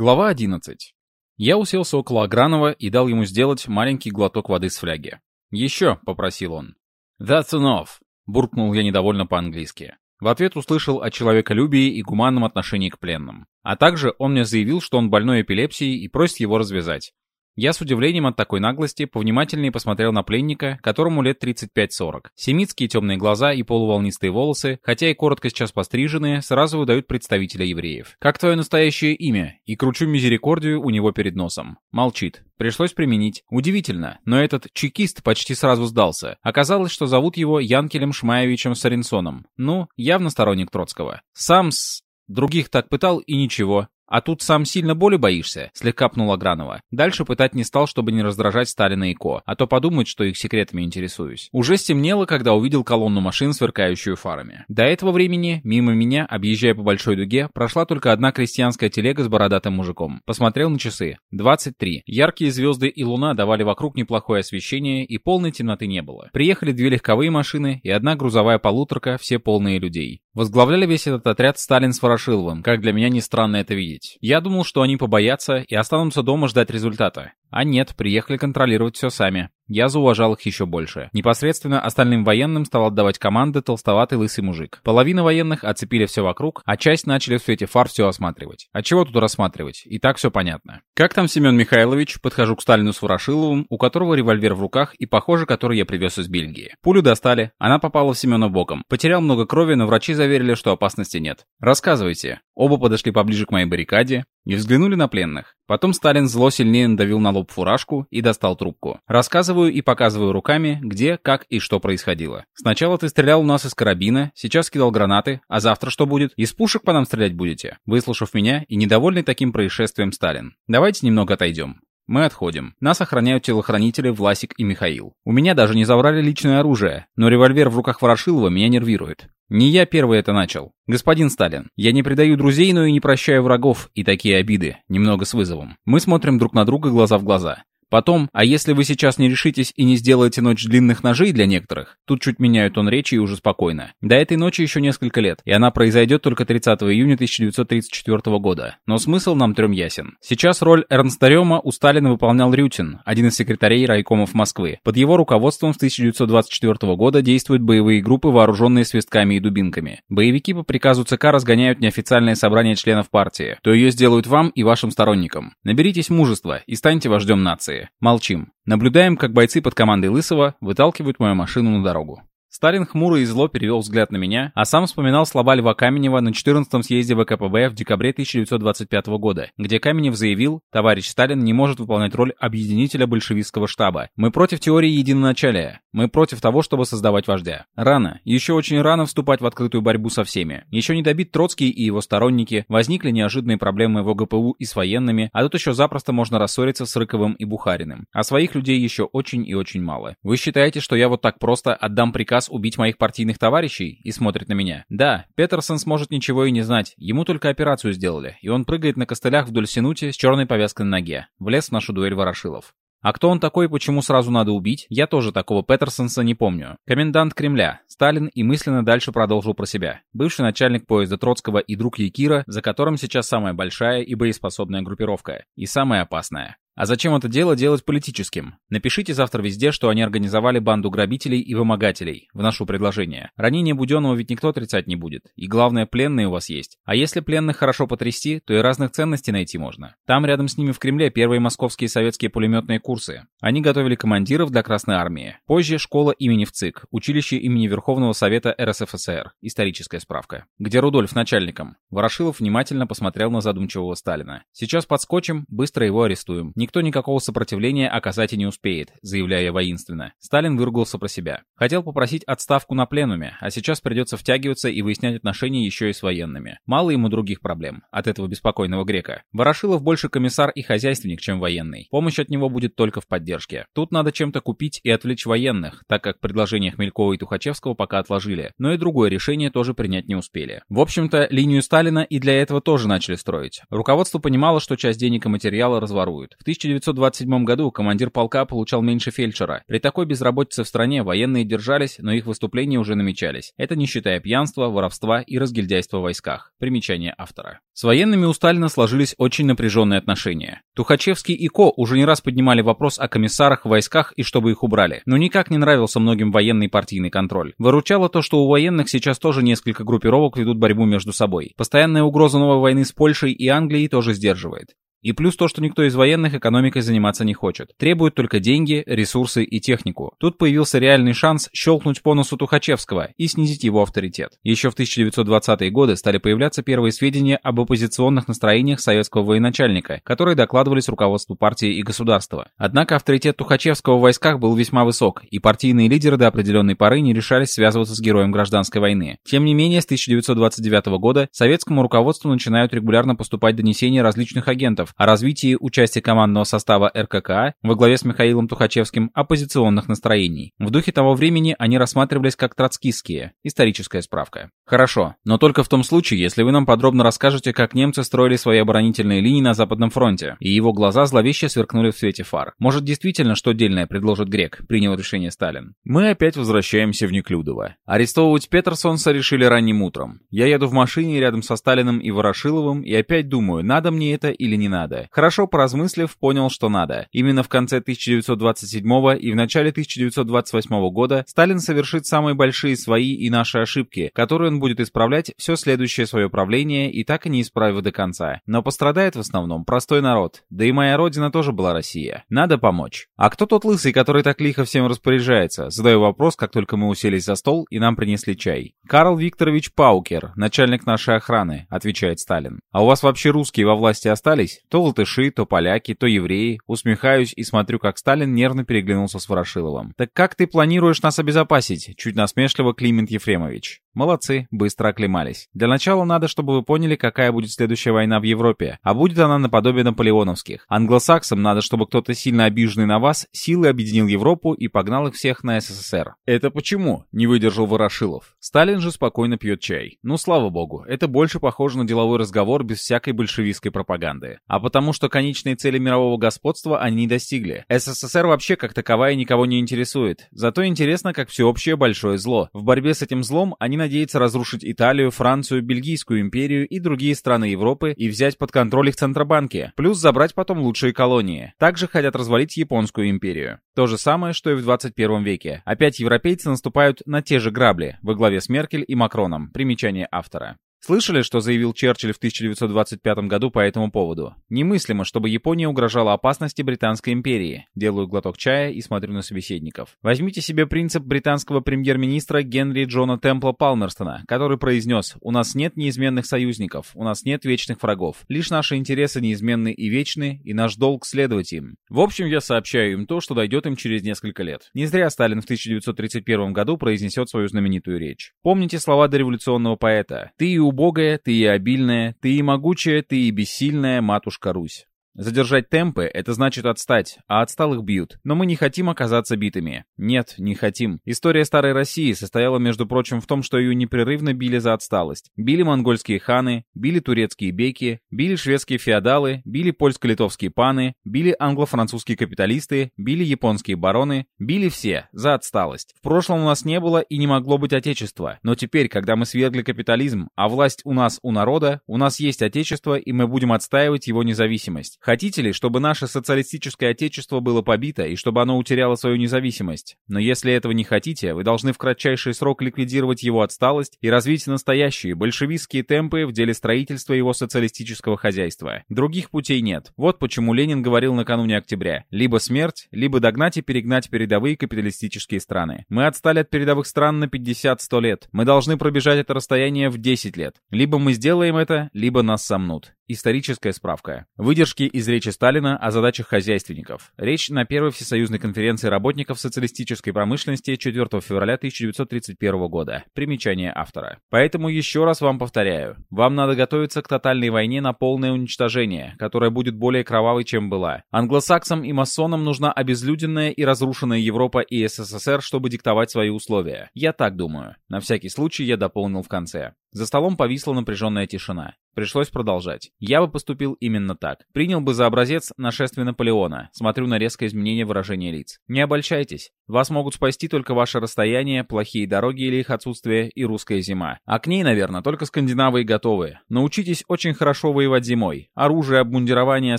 Глава 11. Я уселся около Агранова и дал ему сделать маленький глоток воды с фляги. «Еще», — попросил он. «That's enough», — буркнул я недовольно по-английски. В ответ услышал о человеколюбии и гуманном отношении к пленным. А также он мне заявил, что он больной эпилепсией и просит его развязать. Я с удивлением от такой наглости повнимательнее посмотрел на пленника, которому лет 35-40. Семитские темные глаза и полуволнистые волосы, хотя и коротко сейчас постриженные, сразу выдают представителя евреев. «Как твое настоящее имя?» И кручу мизерикордию у него перед носом. Молчит. Пришлось применить. Удивительно, но этот чекист почти сразу сдался. Оказалось, что зовут его Янкелем Шмаевичем Саренсоном. Ну, явно сторонник Троцкого. Сам с... Других так пытал и ничего. «А тут сам сильно боли боишься?» — слегка пнула Гранова. Дальше пытать не стал, чтобы не раздражать Сталина и Ко, а то подумают, что их секретами интересуюсь. Уже стемнело, когда увидел колонну машин, сверкающую фарами. До этого времени, мимо меня, объезжая по большой дуге, прошла только одна крестьянская телега с бородатым мужиком. Посмотрел на часы. 23. Яркие звезды и луна давали вокруг неплохое освещение, и полной темноты не было. Приехали две легковые машины и одна грузовая полуторка, все полные людей. Возглавляли весь этот отряд Сталин с Ворошиловым, как для меня не странно это видеть. Я думал, что они побоятся и останутся дома ждать результата. А нет, приехали контролировать все сами. Я зауважал их еще больше. Непосредственно остальным военным стал отдавать команды толстоватый лысый мужик. Половина военных оцепили все вокруг, а часть начали в свете фар все осматривать. А чего тут рассматривать? И так все понятно. Как там Семен Михайлович? Подхожу к Сталину с Ворошиловым, у которого револьвер в руках и, похоже, который я привез из Бельгии. Пулю достали, она попала в Семена боком. Потерял много крови, но врачи заверили, что опасности нет. Рассказывайте. Оба подошли поближе к моей баррикаде и взглянули на пленных. Потом Сталин зло сильнее надавил на лоб фуражку и достал трубку. Рассказываю и показываю руками, где, как и что происходило. Сначала ты стрелял у нас из карабина, сейчас кидал гранаты, а завтра что будет? Из пушек по нам стрелять будете? Выслушав меня и недовольный таким происшествием Сталин. Давайте немного отойдем. Мы отходим. Нас охраняют телохранители Власик и Михаил. У меня даже не забрали личное оружие, но револьвер в руках Ворошилова меня нервирует. Не я первый это начал. Господин Сталин, я не предаю друзей, но и не прощаю врагов, и такие обиды, немного с вызовом. Мы смотрим друг на друга глаза в глаза. Потом, а если вы сейчас не решитесь и не сделаете ночь длинных ножей для некоторых, тут чуть меняют он речи и уже спокойно. До этой ночи еще несколько лет, и она произойдет только 30 июня 1934 года. Но смысл нам трем ясен. Сейчас роль Эрнста Рема у Сталина выполнял Рютин, один из секретарей райкомов Москвы. Под его руководством с 1924 года действуют боевые группы, вооруженные свистками и дубинками. Боевики по приказу ЦК разгоняют неофициальное собрание членов партии, то ее сделают вам и вашим сторонникам. Наберитесь мужества и станьте вождем нации. Молчим. Наблюдаем, как бойцы под командой Лысого выталкивают мою машину на дорогу. Сталин хмуро и зло перевел взгляд на меня, а сам вспоминал слова Льва Каменева на 14-м съезде ВКПБ в декабре 1925 года, где Каменев заявил, товарищ Сталин не может выполнять роль объединителя большевистского штаба. Мы против теории единоначалия. Мы против того, чтобы создавать вождя. Рано, еще очень рано вступать в открытую борьбу со всеми. Еще не добит Троцкий и его сторонники, возникли неожиданные проблемы в ОГПУ и с военными, а тут еще запросто можно рассориться с Рыковым и Бухариным. А своих людей еще очень и очень мало. Вы считаете, что я вот так просто отдам приказ убить моих партийных товарищей?» и смотрит на меня. «Да, Петерсон сможет ничего и не знать. Ему только операцию сделали, и он прыгает на костылях вдоль синути с черной повязкой на ноге. Влез в нашу дуэль Ворошилов. А кто он такой, почему сразу надо убить, я тоже такого Петерсонса не помню. Комендант Кремля, Сталин и мысленно дальше продолжил про себя. Бывший начальник поезда Троцкого и друг Якира, за которым сейчас самая большая и боеспособная группировка. И самая опасная. А зачем это дело делать политическим? Напишите завтра везде, что они организовали банду грабителей и вымогателей. Вношу предложение. Ранение Буденного ведь никто отрицать не будет. И главное, пленные у вас есть. А если пленных хорошо потрясти, то и разных ценностей найти можно. Там рядом с ними в Кремле первые московские советские пулеметные курсы. Они готовили командиров для Красной Армии. Позже школа имени ВЦИК, училище имени Верховного Совета РСФСР. Историческая справка. Где Рудольф начальником. Ворошилов внимательно посмотрел на задумчивого Сталина. Сейчас подскочим, быстро его арестуем. Никто никакого сопротивления оказать и не успеет, заявляя воинственно. Сталин выругался про себя. Хотел попросить отставку на пленуме, а сейчас придется втягиваться и выяснять отношения еще и с военными. Мало ему других проблем от этого беспокойного грека. Ворошилов больше комиссар и хозяйственник, чем военный. Помощь от него будет только в поддержке. Тут надо чем-то купить и отвлечь военных, так как предложения Хмелькова и Тухачевского пока отложили, но и другое решение тоже принять не успели. В общем-то, линию Сталина и для этого тоже начали строить. Руководство понимало, что часть денег и материала разворуют. В 1927 году командир полка получал меньше фельдшера. При такой безработице в стране военные держались, но их выступления уже намечались. Это не считая пьянства, воровства и разгильдяйства в войсках. Примечание автора. С военными у Сталина сложились очень напряженные отношения. Тухачевский и Ко уже не раз поднимали вопрос о комиссарах в войсках и чтобы их убрали. Но никак не нравился многим военный партийный контроль. Выручало то, что у военных сейчас тоже несколько группировок ведут борьбу между собой. Постоянная угроза новой войны с Польшей и Англией тоже сдерживает. И плюс то, что никто из военных экономикой заниматься не хочет. Требуют только деньги, ресурсы и технику. Тут появился реальный шанс щелкнуть по носу Тухачевского и снизить его авторитет. Еще в 1920-е годы стали появляться первые сведения об оппозиционных настроениях советского военачальника, которые докладывались руководству партии и государства. Однако авторитет Тухачевского в войсках был весьма высок, и партийные лидеры до определенной поры не решались связываться с героем гражданской войны. Тем не менее, с 1929 года советскому руководству начинают регулярно поступать донесения различных агентов, о развитии участия командного состава РККА во главе с Михаилом Тухачевским оппозиционных настроений. В духе того времени они рассматривались как троцкистские. Историческая справка. Хорошо, но только в том случае, если вы нам подробно расскажете, как немцы строили свои оборонительные линии на Западном фронте, и его глаза зловеще сверкнули в свете фар. Может, действительно, что дельное предложит Грек, принял решение Сталин. Мы опять возвращаемся в Неклюдово. Арестовывать Петерсонса решили ранним утром. Я еду в машине рядом со Сталиным и Ворошиловым и опять думаю, надо мне это или не надо надо. Хорошо поразмыслив, понял, что надо. Именно в конце 1927 и в начале 1928 года Сталин совершит самые большие свои и наши ошибки, которые он будет исправлять все следующее свое правление и так и не исправив до конца. Но пострадает в основном простой народ. Да и моя родина тоже была Россия. Надо помочь. А кто тот лысый, который так лихо всем распоряжается? Задаю вопрос, как только мы уселись за стол и нам принесли чай. Карл Викторович Паукер, начальник нашей охраны, отвечает Сталин. А у вас вообще русские во власти остались? То латыши, то поляки, то евреи. Усмехаюсь и смотрю, как Сталин нервно переглянулся с Ворошиловым. «Так как ты планируешь нас обезопасить?» Чуть насмешливо Климент Ефремович. Молодцы, быстро оклемались. Для начала надо, чтобы вы поняли, какая будет следующая война в Европе. А будет она наподобие наполеоновских. Англосаксам надо, чтобы кто-то сильно обиженный на вас силой объединил Европу и погнал их всех на СССР. Это почему? Не выдержал Ворошилов. Сталин же спокойно пьет чай. Ну, слава богу, это больше похоже на деловой разговор без всякой большевистской пропаганды. А потому что конечные цели мирового господства они достигли. СССР вообще как таковая никого не интересует. Зато интересно, как всеобщее большое зло. В борьбе с этим злом они надеется разрушить Италию, Францию, Бельгийскую империю и другие страны Европы и взять под контроль их центробанки, плюс забрать потом лучшие колонии. Также хотят развалить Японскую империю. То же самое, что и в 21 веке. Опять европейцы наступают на те же грабли, во главе с Меркель и Макроном. Примечание автора. Слышали, что заявил Черчилль в 1925 году по этому поводу? Немыслимо, чтобы Япония угрожала опасности Британской империи. Делаю глоток чая и смотрю на собеседников. Возьмите себе принцип британского премьер-министра Генри Джона Темпла Палмерстона, который произнес «У нас нет неизменных союзников, у нас нет вечных врагов. Лишь наши интересы неизменны и вечны, и наш долг следовать им». В общем, я сообщаю им то, что дойдет им через несколько лет. Не зря Сталин в 1931 году произнесет свою знаменитую речь. Помните слова дореволюционного поэта «Ты и убогая, ты и обильная, ты и могучая, ты и бессильная, матушка Русь. Задержать темпы — это значит отстать, а отсталых бьют. Но мы не хотим оказаться битыми. Нет, не хотим. История Старой России состояла, между прочим, в том, что ее непрерывно били за отсталость. Били монгольские ханы, били турецкие беки, били шведские феодалы, били польско-литовские паны, били англо-французские капиталисты, били японские бароны, били все за отсталость. В прошлом у нас не было и не могло быть отечества. Но теперь, когда мы свергли капитализм, а власть у нас у народа, у нас есть отечество, и мы будем отстаивать его независимость. Хотите ли, чтобы наше социалистическое отечество было побито и чтобы оно утеряло свою независимость? Но если этого не хотите, вы должны в кратчайший срок ликвидировать его отсталость и развить настоящие большевистские темпы в деле строительства его социалистического хозяйства. Других путей нет. Вот почему Ленин говорил накануне октября. Либо смерть, либо догнать и перегнать передовые капиталистические страны. Мы отстали от передовых стран на 50-100 лет. Мы должны пробежать это расстояние в 10 лет. Либо мы сделаем это, либо нас сомнут. Историческая справка. Выдержки из речи Сталина о задачах хозяйственников. Речь на первой всесоюзной конференции работников социалистической промышленности 4 февраля 1931 года. Примечание автора. Поэтому еще раз вам повторяю. Вам надо готовиться к тотальной войне на полное уничтожение, которая будет более кровавой, чем была. Англосаксам и масонам нужна обезлюденная и разрушенная Европа и СССР, чтобы диктовать свои условия. Я так думаю. На всякий случай я дополнил в конце. За столом повисла напряженная тишина. Пришлось продолжать. Я бы поступил именно так. Принял бы за образец нашествие Наполеона. Смотрю на резкое изменение выражения лиц. Не обольщайтесь. Вас могут спасти только ваше расстояние, плохие дороги или их отсутствие и русская зима. А к ней, наверное, только скандинавы и готовы. Научитесь очень хорошо воевать зимой. Оружие, обмундирование,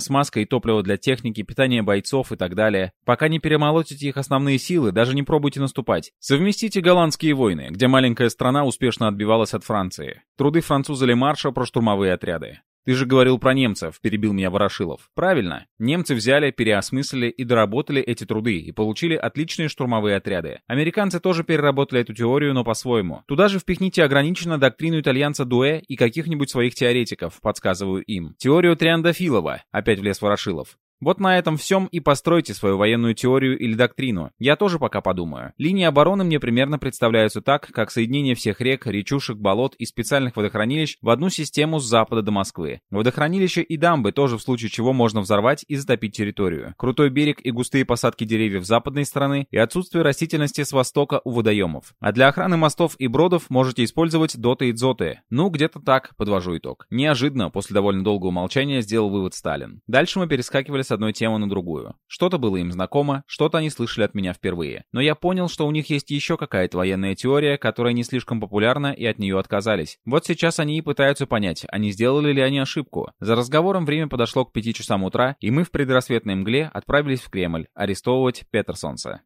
смазка и топливо для техники, питание бойцов и так далее. Пока не перемолотите их основные силы, даже не пробуйте наступать. Совместите голландские войны, где маленькая страна успешно отбивалась от Франции. Труды француза Лемарша про штурмовые отряды. «Ты же говорил про немцев», — перебил меня Ворошилов. «Правильно. Немцы взяли, переосмыслили и доработали эти труды и получили отличные штурмовые отряды. Американцы тоже переработали эту теорию, но по-своему. Туда же впихните ограниченно доктрину итальянца Дуэ и каких-нибудь своих теоретиков, подсказываю им. Теорию Триандафилова», — опять влез Ворошилов. Вот на этом всем и постройте свою военную теорию или доктрину. Я тоже пока подумаю. Линии обороны мне примерно представляются так, как соединение всех рек, речушек, болот и специальных водохранилищ в одну систему с запада до Москвы. Водохранилища и дамбы тоже в случае чего можно взорвать и затопить территорию. Крутой берег и густые посадки деревьев западной стороны и отсутствие растительности с востока у водоемов. А для охраны мостов и бродов можете использовать доты и дзоты. Ну, где-то так, подвожу итог. Неожиданно, после довольно долгого молчания, сделал вывод Сталин. Дальше мы перескакивали с одной темы на другую. Что-то было им знакомо, что-то они слышали от меня впервые. Но я понял, что у них есть еще какая-то военная теория, которая не слишком популярна, и от нее отказались. Вот сейчас они и пытаются понять, а не сделали ли они ошибку. За разговором время подошло к 5 часам утра, и мы в предрассветной мгле отправились в Кремль арестовывать Петерсонса.